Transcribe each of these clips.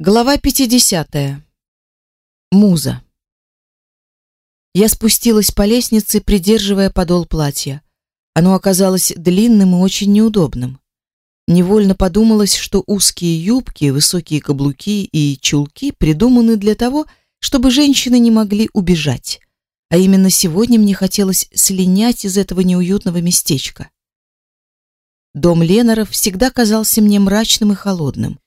Глава 50. Муза. Я спустилась по лестнице, придерживая подол платья. Оно оказалось длинным и очень неудобным. Невольно подумалось, что узкие юбки, высокие каблуки и чулки придуманы для того, чтобы женщины не могли убежать. А именно сегодня мне хотелось слинять из этого неуютного местечка. Дом Ленаров всегда казался мне мрачным и холодным.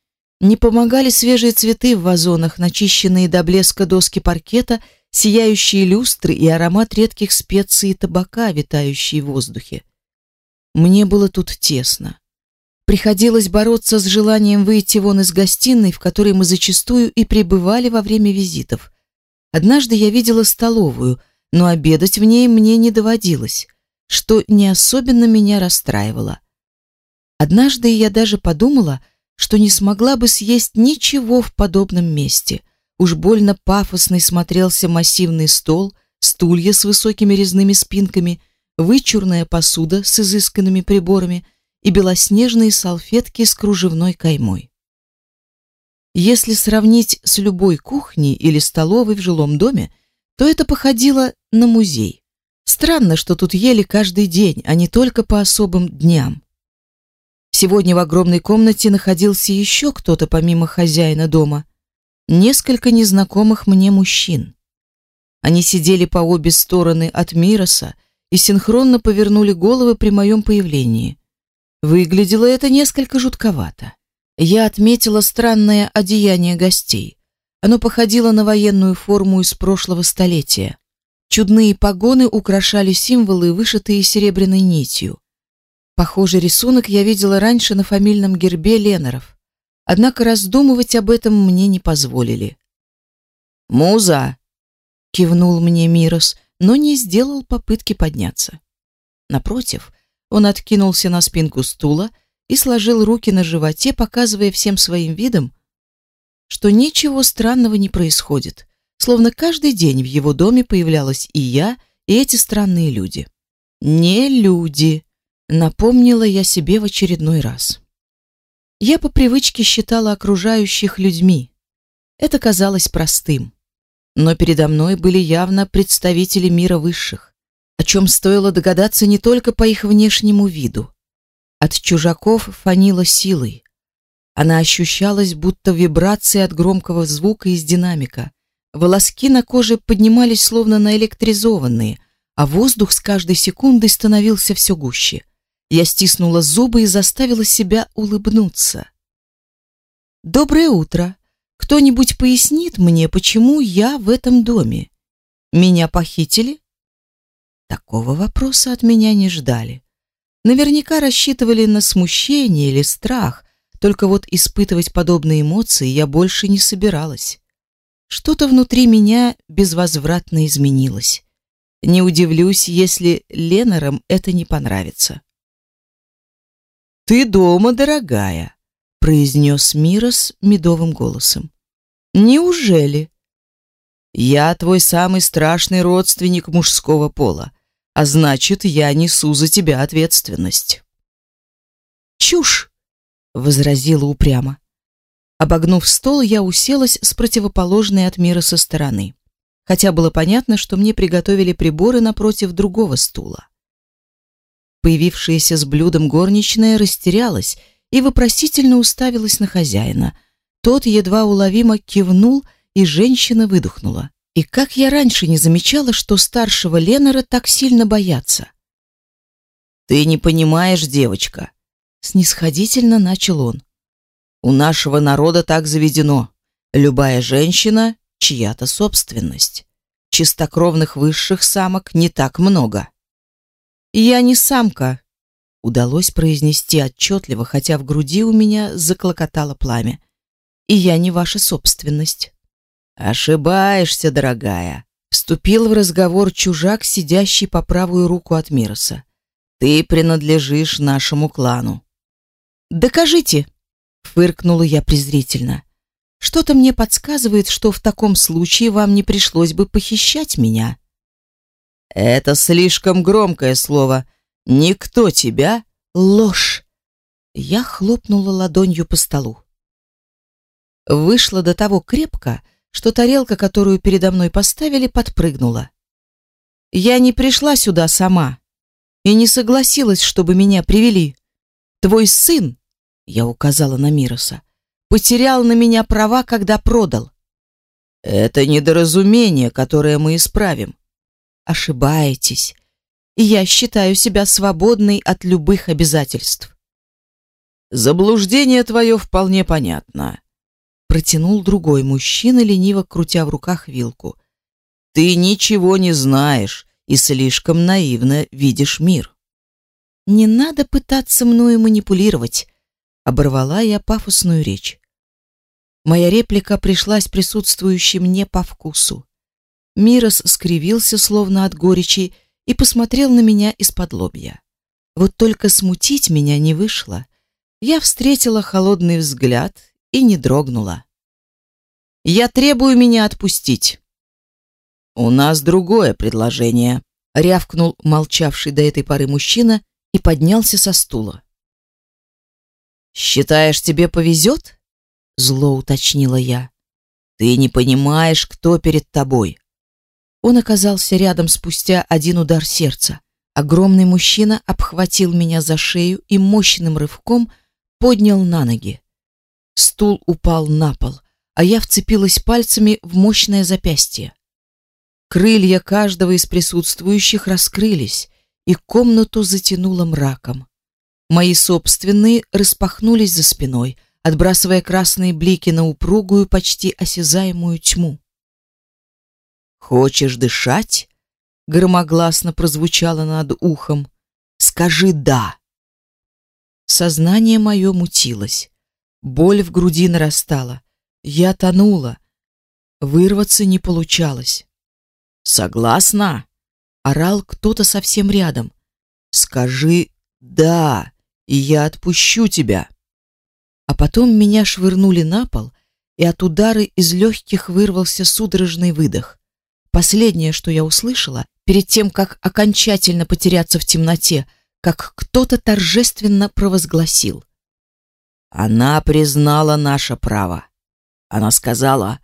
Не помогали свежие цветы в вазонах, начищенные до блеска доски паркета, сияющие люстры и аромат редких специй и табака, витающие в воздухе. Мне было тут тесно. Приходилось бороться с желанием выйти вон из гостиной, в которой мы зачастую и пребывали во время визитов. Однажды я видела столовую, но обедать в ней мне не доводилось, что не особенно меня расстраивало. Однажды я даже подумала, что не смогла бы съесть ничего в подобном месте. Уж больно пафосный смотрелся массивный стол, стулья с высокими резными спинками, вычурная посуда с изысканными приборами и белоснежные салфетки с кружевной каймой. Если сравнить с любой кухней или столовой в жилом доме, то это походило на музей. Странно, что тут ели каждый день, а не только по особым дням. Сегодня в огромной комнате находился еще кто-то помимо хозяина дома. Несколько незнакомых мне мужчин. Они сидели по обе стороны от Мироса и синхронно повернули головы при моем появлении. Выглядело это несколько жутковато. Я отметила странное одеяние гостей. Оно походило на военную форму из прошлого столетия. Чудные погоны украшали символы, вышитые серебряной нитью. Похожий рисунок я видела раньше на фамильном гербе Ленаров. Однако раздумывать об этом мне не позволили. «Муза!» — кивнул мне Мирос, но не сделал попытки подняться. Напротив, он откинулся на спинку стула и сложил руки на животе, показывая всем своим видом, что ничего странного не происходит, словно каждый день в его доме появлялась и я, и эти странные люди. Не люди, Напомнила я себе в очередной раз. Я по привычке считала окружающих людьми. Это казалось простым. Но передо мной были явно представители мира высших, о чем стоило догадаться не только по их внешнему виду. От чужаков фанило силой. Она ощущалась, будто вибрации от громкого звука из динамика. Волоски на коже поднимались словно наэлектризованные, а воздух с каждой секундой становился все гуще. Я стиснула зубы и заставила себя улыбнуться. Доброе утро. Кто-нибудь пояснит мне, почему я в этом доме? Меня похитили? Такого вопроса от меня не ждали. Наверняка рассчитывали на смущение или страх, только вот испытывать подобные эмоции я больше не собиралась. Что-то внутри меня безвозвратно изменилось. Не удивлюсь, если Ленарам это не понравится. «Ты дома, дорогая», — произнес Мирос медовым голосом. «Неужели?» «Я твой самый страшный родственник мужского пола, а значит, я несу за тебя ответственность». «Чушь!» — возразила упрямо. Обогнув стол, я уселась с противоположной от мира со стороны, хотя было понятно, что мне приготовили приборы напротив другого стула. Появившаяся с блюдом горничная растерялась и вопросительно уставилась на хозяина. Тот едва уловимо кивнул, и женщина выдохнула. И как я раньше не замечала, что старшего Ленора так сильно боятся. Ты не понимаешь, девочка, снисходительно начал он. У нашего народа так заведено. Любая женщина чья-то собственность. Чистокровных высших самок не так много. «Я не самка», — удалось произнести отчетливо, хотя в груди у меня заклокотало пламя. «И я не ваша собственность». «Ошибаешься, дорогая», — вступил в разговор чужак, сидящий по правую руку от Мироса. «Ты принадлежишь нашему клану». «Докажите», — фыркнула я презрительно. «Что-то мне подсказывает, что в таком случае вам не пришлось бы похищать меня». Это слишком громкое слово. Никто тебя ложь. Я хлопнула ладонью по столу. вышло до того крепко, что тарелка, которую передо мной поставили, подпрыгнула. Я не пришла сюда сама и не согласилась, чтобы меня привели. Твой сын, я указала на Мироса, потерял на меня права, когда продал. Это недоразумение, которое мы исправим. Ошибаетесь. И я считаю себя свободной от любых обязательств. Заблуждение твое вполне понятно, протянул другой мужчина, лениво крутя в руках вилку. Ты ничего не знаешь и слишком наивно видишь мир. Не надо пытаться мною манипулировать, оборвала я пафосную речь. Моя реплика пришлась присутствующим не по вкусу. Мирос скривился словно от горечи и посмотрел на меня из-под лобья. Вот только смутить меня не вышло. Я встретила холодный взгляд и не дрогнула. Я требую меня отпустить. У нас другое предложение, рявкнул молчавший до этой поры мужчина и поднялся со стула. Считаешь, тебе повезет? зло уточнила я. Ты не понимаешь, кто перед тобой. Он оказался рядом спустя один удар сердца. Огромный мужчина обхватил меня за шею и мощным рывком поднял на ноги. Стул упал на пол, а я вцепилась пальцами в мощное запястье. Крылья каждого из присутствующих раскрылись, и комнату затянуло мраком. Мои собственные распахнулись за спиной, отбрасывая красные блики на упругую, почти осязаемую тьму. «Хочешь дышать?» — громогласно прозвучало над ухом. «Скажи «да». Сознание мое мутилось. Боль в груди нарастала. Я тонула. Вырваться не получалось. «Согласна?» — орал кто-то совсем рядом. «Скажи «да», и я отпущу тебя». А потом меня швырнули на пол, и от удара из легких вырвался судорожный выдох. Последнее, что я услышала, перед тем, как окончательно потеряться в темноте, как кто-то торжественно провозгласил. Она признала наше право. Она сказала,